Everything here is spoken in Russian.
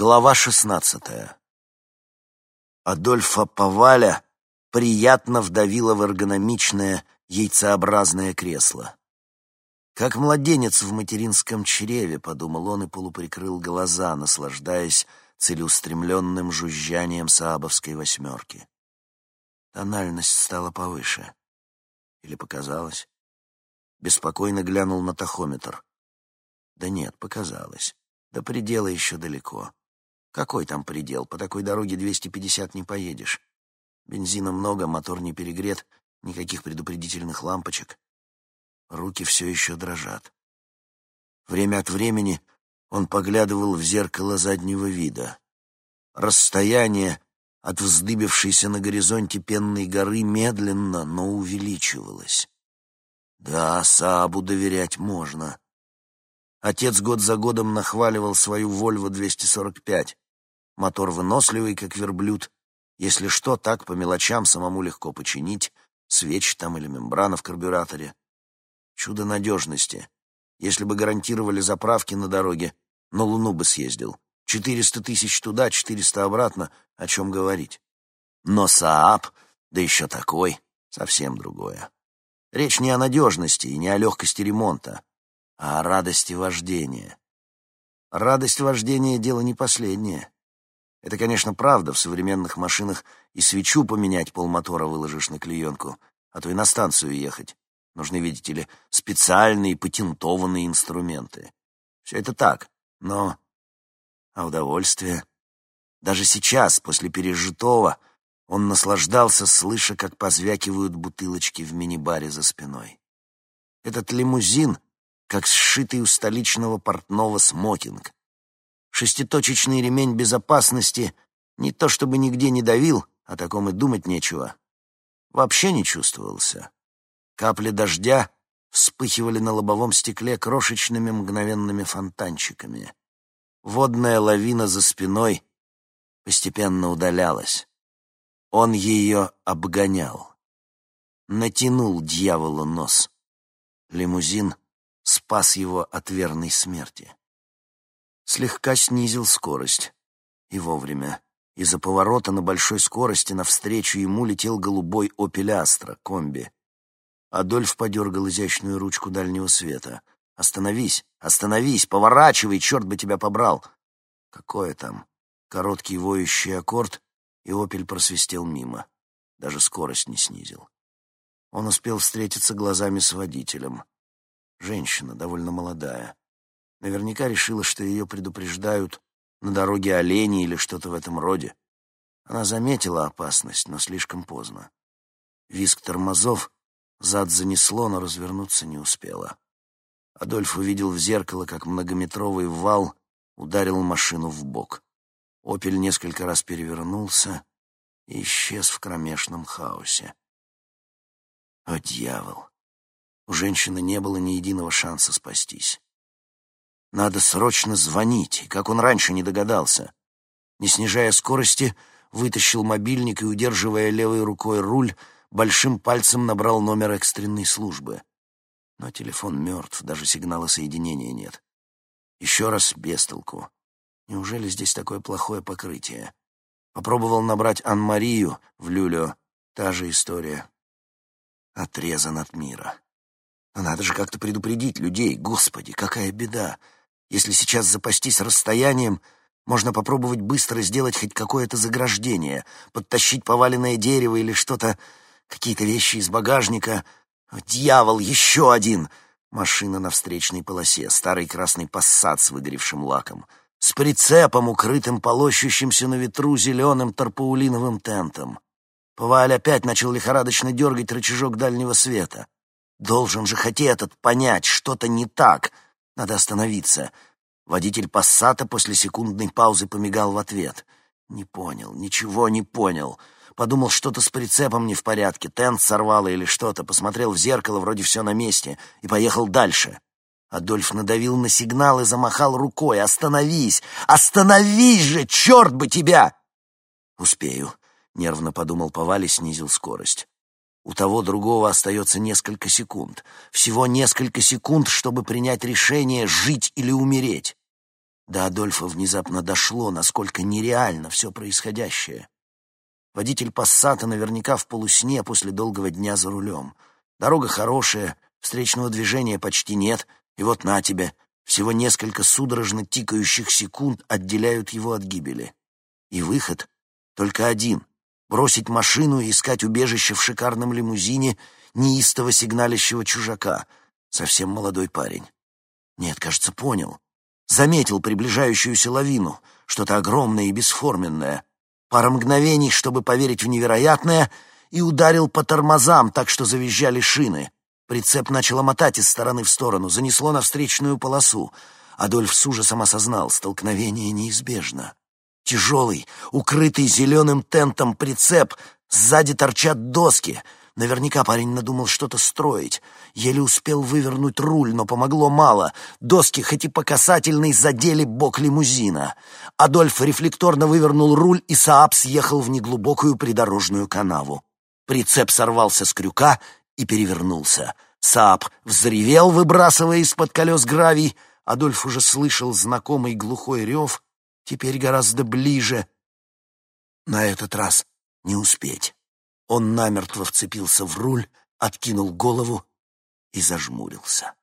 Глава шестнадцатая. Адольфа Паваля приятно вдавило в эргономичное яйцеобразное кресло. Как младенец в материнском чреве, подумал он и полуприкрыл глаза, наслаждаясь целеустремленным жужжанием саабовской восьмерки. Тональность стала повыше. Или показалось? Беспокойно глянул на тахометр. Да нет, показалось. До предела еще далеко. Какой там предел? По такой дороге 250 не поедешь. Бензина много, мотор не перегрет, никаких предупредительных лампочек. Руки все еще дрожат. Время от времени он поглядывал в зеркало заднего вида. Расстояние от вздыбившейся на горизонте пенной горы медленно, но увеличивалось. Да, Саабу доверять можно. Отец год за годом нахваливал свою «Вольво-245». Мотор выносливый, как верблюд. Если что, так по мелочам самому легко починить. Свечи там или мембрана в карбюраторе. Чудо надежности. Если бы гарантировали заправки на дороге, на Луну бы съездил. Четыреста тысяч туда, четыреста обратно. О чем говорить? Но Сааб, да еще такой, совсем другое. Речь не о надежности и не о легкости ремонта а о радости вождения. Радость вождения — дело не последнее. Это, конечно, правда, в современных машинах и свечу поменять полмотора выложишь на клеенку, а то и на станцию ехать. Нужны, видите ли, специальные патентованные инструменты. Все это так, но... А удовольствие? Даже сейчас, после пережитого, он наслаждался, слыша, как позвякивают бутылочки в мини-баре за спиной. Этот лимузин как сшитый у столичного портного смокинг. Шеститочечный ремень безопасности не то чтобы нигде не давил, о таком и думать нечего. Вообще не чувствовался. Капли дождя вспыхивали на лобовом стекле крошечными мгновенными фонтанчиками. Водная лавина за спиной постепенно удалялась. Он ее обгонял. Натянул дьяволу нос. Лимузин — спас его от верной смерти. Слегка снизил скорость. И вовремя. Из-за поворота на большой скорости навстречу ему летел голубой «Опель Астра» комби. Адольф подергал изящную ручку дальнего света. «Остановись! Остановись! Поворачивай! Черт бы тебя побрал!» Какое там? Короткий воющий аккорд, и «Опель» просвистел мимо. Даже скорость не снизил. Он успел встретиться глазами с водителем. Женщина, довольно молодая. Наверняка решила, что ее предупреждают на дороге олени или что-то в этом роде. Она заметила опасность, но слишком поздно. Виск тормозов, зад занесло, но развернуться не успела. Адольф увидел в зеркало, как многометровый вал ударил машину в бок. «Опель» несколько раз перевернулся и исчез в кромешном хаосе. О, дьявол! У женщины не было ни единого шанса спастись. Надо срочно звонить, как он раньше не догадался. Не снижая скорости, вытащил мобильник и, удерживая левой рукой руль, большим пальцем набрал номер экстренной службы. Но телефон мертв, даже сигнала соединения нет. Еще раз без толку. Неужели здесь такое плохое покрытие? Попробовал набрать Ан-Марию в Люлю. Та же история. Отрезан от мира. Но надо же как-то предупредить людей. Господи, какая беда! Если сейчас запастись расстоянием, можно попробовать быстро сделать хоть какое-то заграждение, подтащить поваленное дерево или что-то, какие-то вещи из багажника. О, дьявол, еще один! Машина на встречной полосе, старый красный пассат с выгоревшим лаком, с прицепом, укрытым полощущимся на ветру зеленым тарпаулиновым тентом. Поваль опять начал лихорадочно дергать рычажок дальнего света. Должен же хоть этот понять, что-то не так. Надо остановиться. Водитель пассата после секундной паузы помигал в ответ. Не понял, ничего не понял. Подумал, что-то с прицепом не в порядке, тент сорвало или что-то, посмотрел в зеркало, вроде все на месте, и поехал дальше. Адольф надавил на сигнал и замахал рукой. «Остановись! Остановись же! Черт бы тебя!» «Успею», — нервно подумал Поваль и снизил скорость. У того другого остается несколько секунд. Всего несколько секунд, чтобы принять решение, жить или умереть. До Адольфа внезапно дошло, насколько нереально все происходящее. Водитель Пассата наверняка в полусне после долгого дня за рулем. Дорога хорошая, встречного движения почти нет, и вот на тебе, всего несколько судорожно тикающих секунд отделяют его от гибели. И выход только один — бросить машину и искать убежище в шикарном лимузине неистово сигналящего чужака, совсем молодой парень. Нет, кажется, понял. Заметил приближающуюся лавину, что-то огромное и бесформенное. Пара мгновений, чтобы поверить в невероятное, и ударил по тормозам, так что завизжали шины. Прицеп начал мотать из стороны в сторону, занесло на встречную полосу. Адольф с ужасом осознал, столкновение неизбежно. Тяжелый, укрытый зеленым тентом прицеп, сзади торчат доски — Наверняка парень надумал что-то строить. Еле успел вывернуть руль, но помогло мало. Доски, хоть и по касательной, задели бок лимузина. Адольф рефлекторно вывернул руль, и Сааб съехал в неглубокую придорожную канаву. Прицеп сорвался с крюка и перевернулся. Сааб взревел, выбрасывая из-под колес гравий. Адольф уже слышал знакомый глухой рев, теперь гораздо ближе. На этот раз не успеть. Он намертво вцепился в руль, откинул голову и зажмурился.